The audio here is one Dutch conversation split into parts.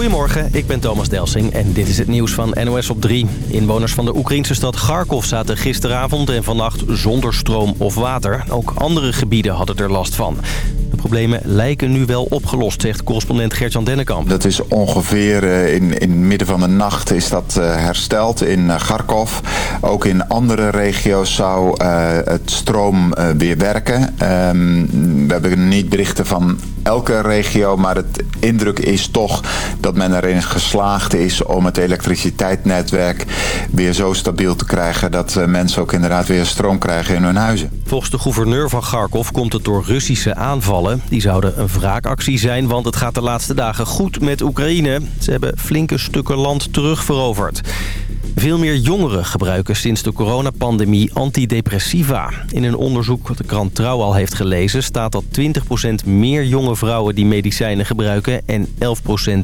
Goedemorgen, ik ben Thomas Delsing en dit is het nieuws van NOS op 3. Inwoners van de Oekraïnse stad Kharkov zaten gisteravond en vannacht zonder stroom of water. Ook andere gebieden hadden er last van. De problemen lijken nu wel opgelost, zegt correspondent Gertjan Dennekamp. Dat is ongeveer uh, in, in het midden van de nacht is dat uh, hersteld in uh, Kharkov. Ook in andere regio's zou het stroom weer werken. Um, we hebben niet berichten van elke regio, maar het indruk is toch dat men erin geslaagd is om het elektriciteitsnetwerk weer zo stabiel te krijgen dat mensen ook inderdaad weer stroom krijgen in hun huizen. Volgens de gouverneur van Kharkov komt het door Russische aanvallen. Die zouden een wraakactie zijn, want het gaat de laatste dagen goed met Oekraïne. Ze hebben flinke stukken land terugveroverd. Veel meer jongeren gebruiken sinds de coronapandemie antidepressiva. In een onderzoek dat de krant Trouw al heeft gelezen... staat dat 20% meer vrouwen die medicijnen gebruiken... en 11%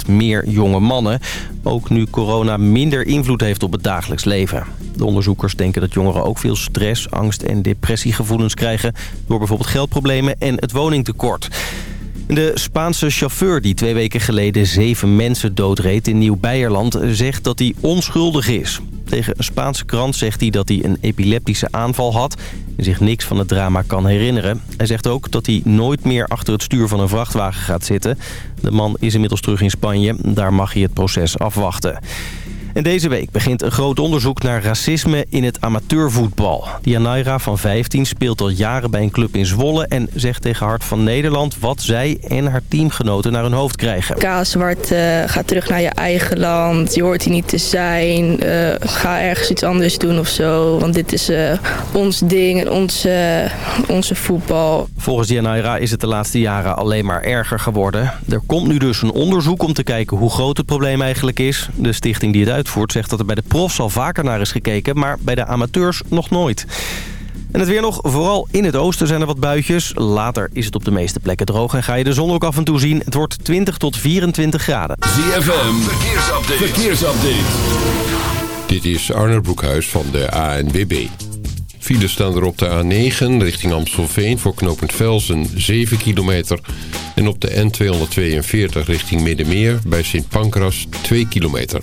meer jonge mannen. Ook nu corona minder invloed heeft op het dagelijks leven. De onderzoekers denken dat jongeren ook veel stress, angst en depressiegevoelens krijgen... door bijvoorbeeld geldproblemen en het woningtekort. De Spaanse chauffeur die twee weken geleden zeven mensen doodreed in Nieuw-Beierland... zegt dat hij onschuldig is. Tegen een Spaanse krant zegt hij dat hij een epileptische aanval had... en zich niks van het drama kan herinneren. Hij zegt ook dat hij nooit meer achter het stuur van een vrachtwagen gaat zitten. De man is inmiddels terug in Spanje. Daar mag hij het proces afwachten. En deze week begint een groot onderzoek naar racisme in het amateurvoetbal. Dianaira van 15 speelt al jaren bij een club in Zwolle... en zegt tegen Hart van Nederland wat zij en haar teamgenoten naar hun hoofd krijgen. Kaaswart, uh, ga terug naar je eigen land. Je hoort hier niet te zijn. Uh, ga ergens iets anders doen of zo. Want dit is uh, ons ding en onze, onze voetbal. Volgens Dianaira is het de laatste jaren alleen maar erger geworden. Er komt nu dus een onderzoek om te kijken hoe groot het probleem eigenlijk is. De stichting die het uit uitvoert zegt dat er bij de profs al vaker naar is gekeken... maar bij de amateurs nog nooit. En het weer nog, vooral in het oosten zijn er wat buitjes. Later is het op de meeste plekken droog en ga je de zon ook af en toe zien. Het wordt 20 tot 24 graden. ZFM, verkeersupdate. verkeersupdate. Dit is Arne Broekhuis van de ANWB. Files staan er op de A9 richting Amstelveen voor knooppunt Velsen 7 kilometer. En op de N242 richting Middenmeer bij Sint Pancras 2 kilometer.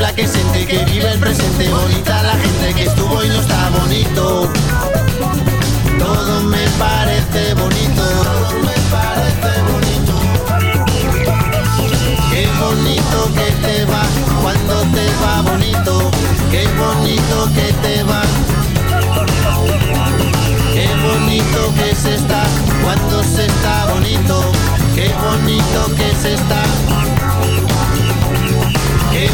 tiembla, que siente, que vive el presente, bonita la gente que estuvo y no está bonito. Todo me parece bonito, todo me parece bonito. Qué bonito que te va cuando te va bonito. Qué bonito que te va. Qué bonito que se está cuando se está bonito. Qué bonito que se está.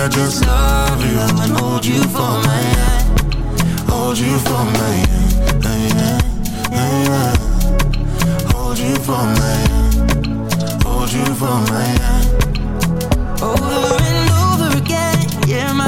I just love you and hold you for my hand. Hold you for my hand. hand, hand. Hold you for my hand. Hold you for my hand. Over and over again, yeah, my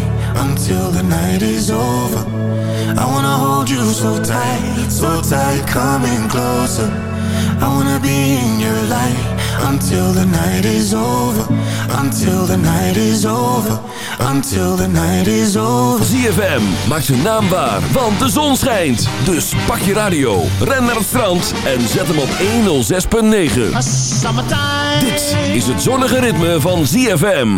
until the night is over. I wanna hold you so tight, so tight, coming closer. I wanna be in your light until the night is over. Until the night is over. Until the night is over. ZFM maakt zijn naam waar, want de zon schijnt. Dus pak je radio, ren naar het strand en zet hem op 106.9. Dit is het zonnige ritme van ZFM.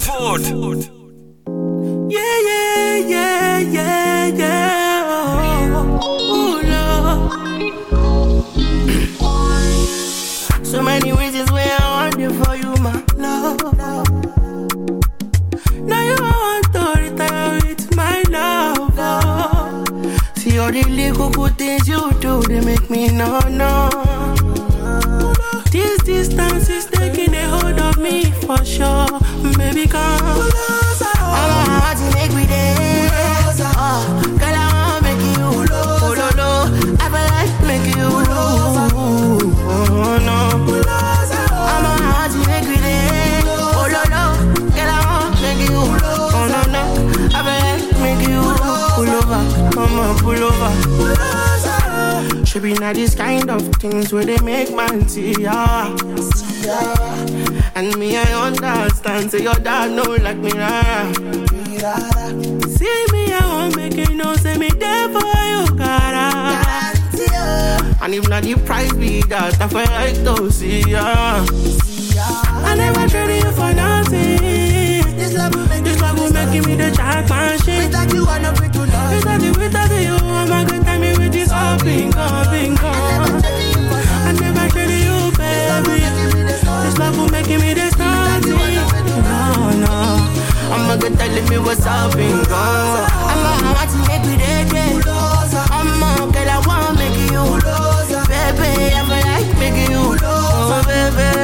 Zandvoort. Things where they make man see ah. ya. And me, I understand. Say your dad know like me. Rara. See me, I won't make it no. Say me there for you, cara. Ah. And if not the price be that, I feel like to see ya. me what's up and go. I'm on my to make you dead, dead. I'm on, girl, I wanna make you. Baby, I'm like making you. Oh, baby.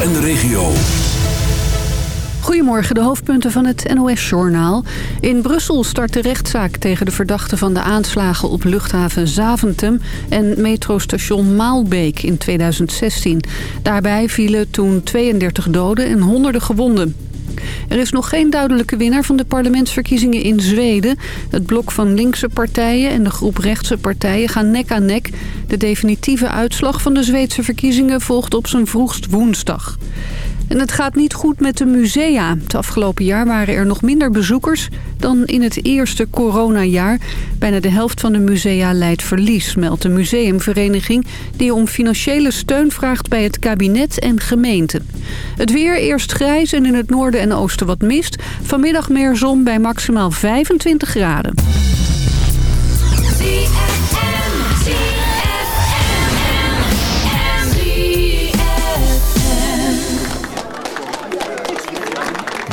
En de regio. Goedemorgen, de hoofdpunten van het NOS-journaal. In Brussel start de rechtszaak tegen de verdachten van de aanslagen op luchthaven Zaventem en metrostation Maalbeek in 2016. Daarbij vielen toen 32 doden en honderden gewonden. Er is nog geen duidelijke winnaar van de parlementsverkiezingen in Zweden. Het blok van linkse partijen en de groep rechtse partijen gaan nek aan nek. De definitieve uitslag van de Zweedse verkiezingen volgt op zijn vroegst woensdag. En het gaat niet goed met de musea. Het afgelopen jaar waren er nog minder bezoekers dan in het eerste coronajaar. Bijna de helft van de musea leidt verlies, meldt de museumvereniging... die om financiële steun vraagt bij het kabinet en gemeenten. Het weer eerst grijs en in het noorden en oosten wat mist. Vanmiddag meer zon bij maximaal 25 graden.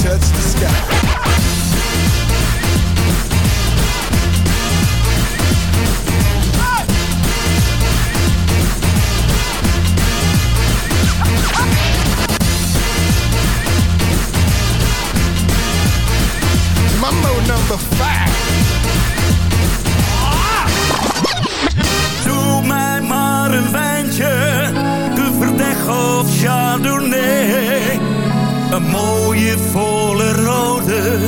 touch the sky. Mambo number five. Doe mij maar een wijntje, de verdeg of chardonnay. Een mooie volle rode,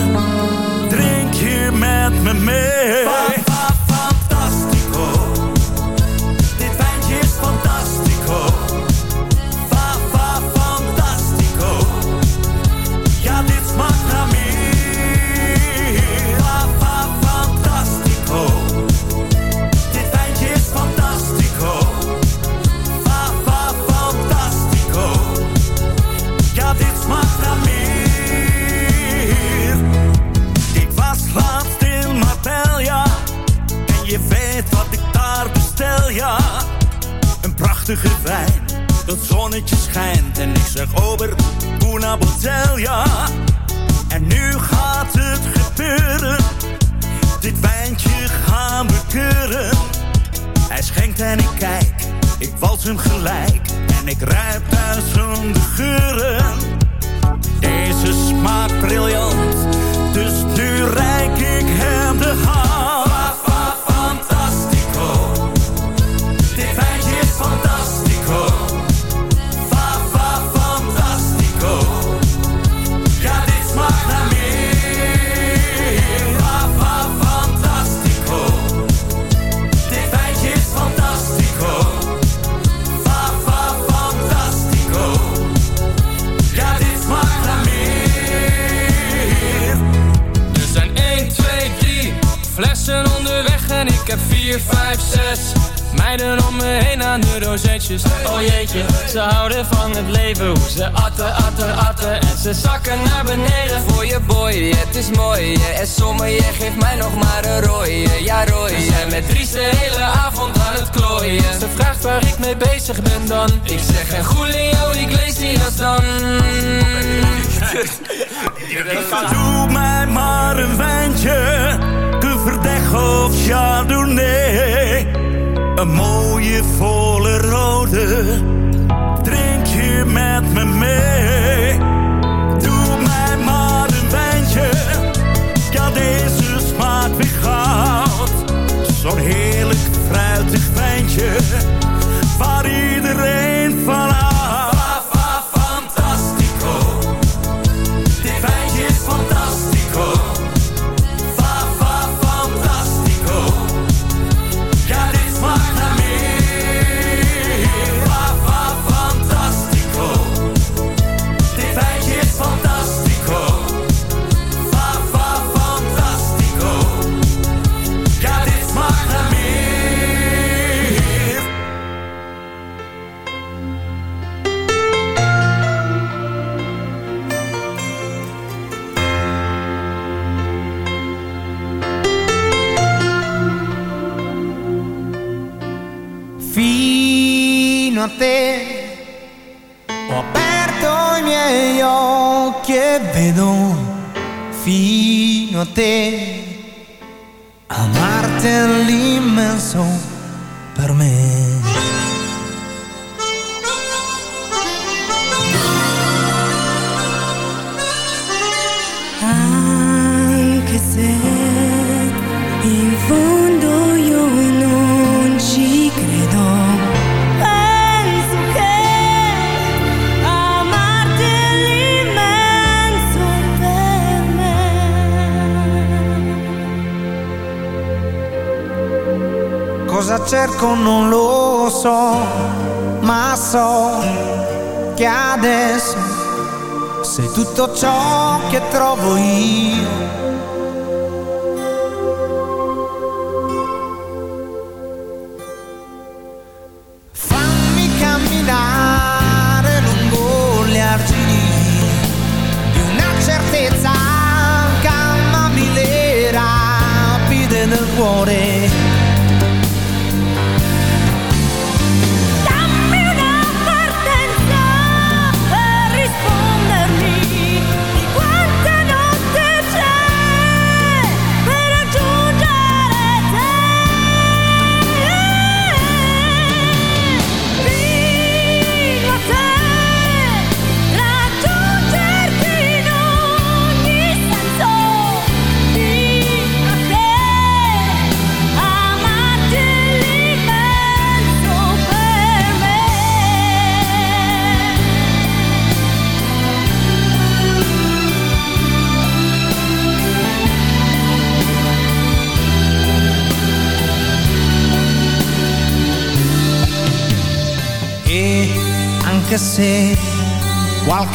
drink je met me mee. Laat stil maar tel, ja. En je weet wat ik daar bestel, ja. Een prachtige wijn, dat zonnetje schijnt. En ik zeg over una botel, ja. En nu gaat het gebeuren. Dit wijntje gaan we keuren. Hij schenkt en ik kijk, ik wals hem gelijk. En ik ruip thuis om geuren. Deze smaakt briljant dus nu reik ik hem de hand. Fa, fantastico. Dit wijntje is fantastico. Ik heb 4, 5, 6 meiden om me heen aan de rozetjes. Oh jeetje, ze houden van het leven, hoe ze atten, atten, atten en ze zakken naar beneden. Voor je boy, het is mooi en sommige je geeft mij nog maar een rooie, ja rooie. We zijn met Dries de hele avond aan het klooien. Ze vraagt waar ik mee bezig ben dan, ik zeg een Julio Iglesias dan. Doe mij maar een wijntje, of chardonnay. Een mooie volle rode, drink je met me mee. Doe mij maar een wijntje, ja deze smaakt weer goud. Zo'n heerlijk fruitig wijntje, waar iedereen cuore.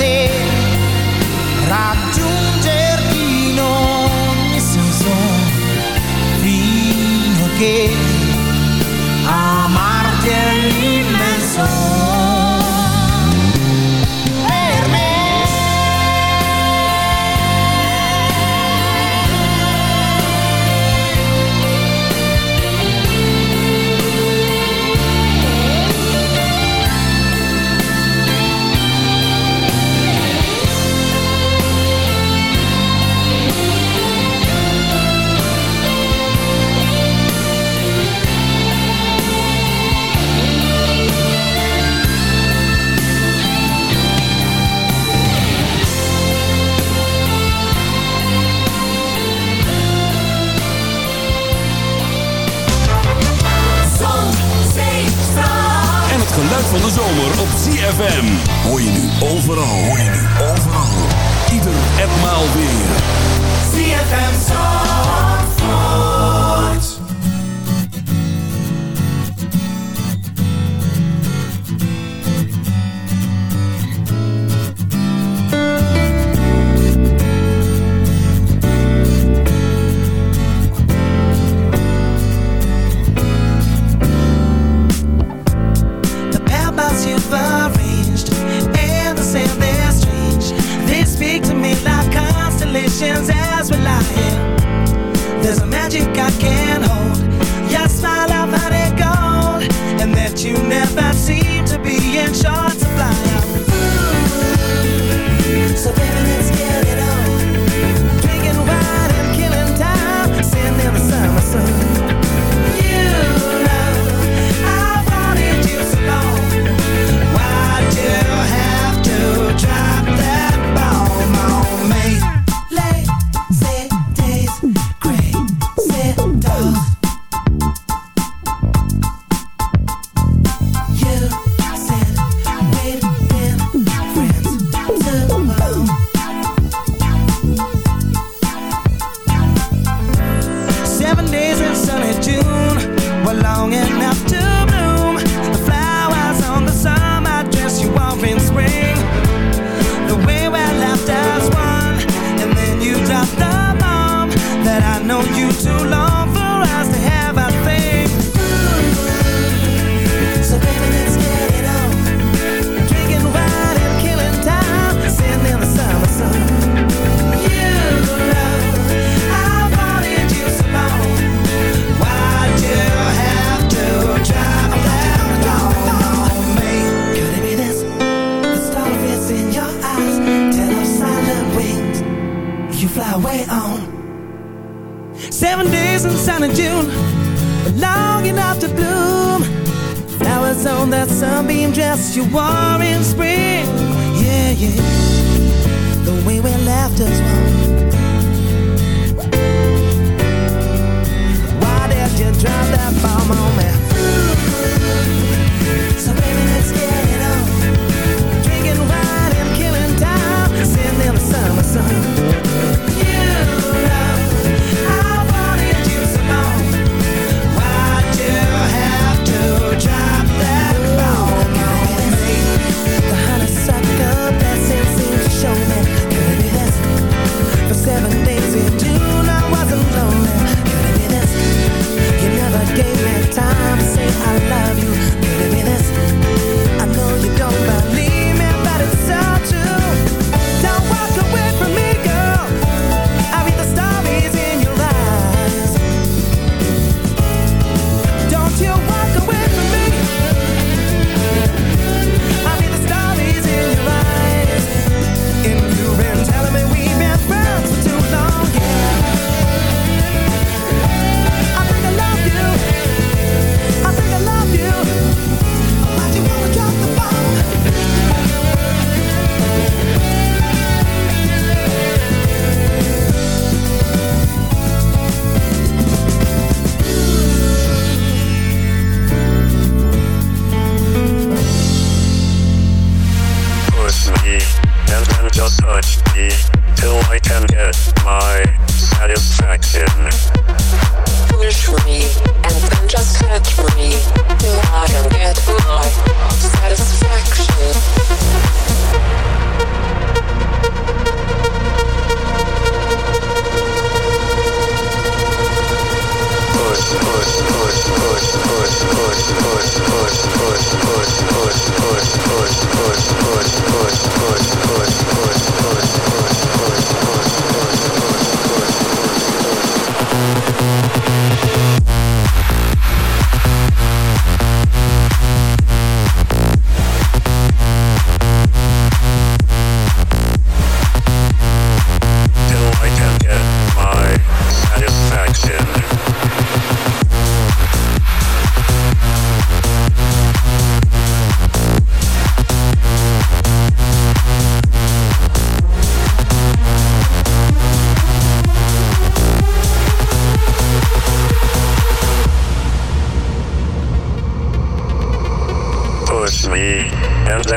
tarde.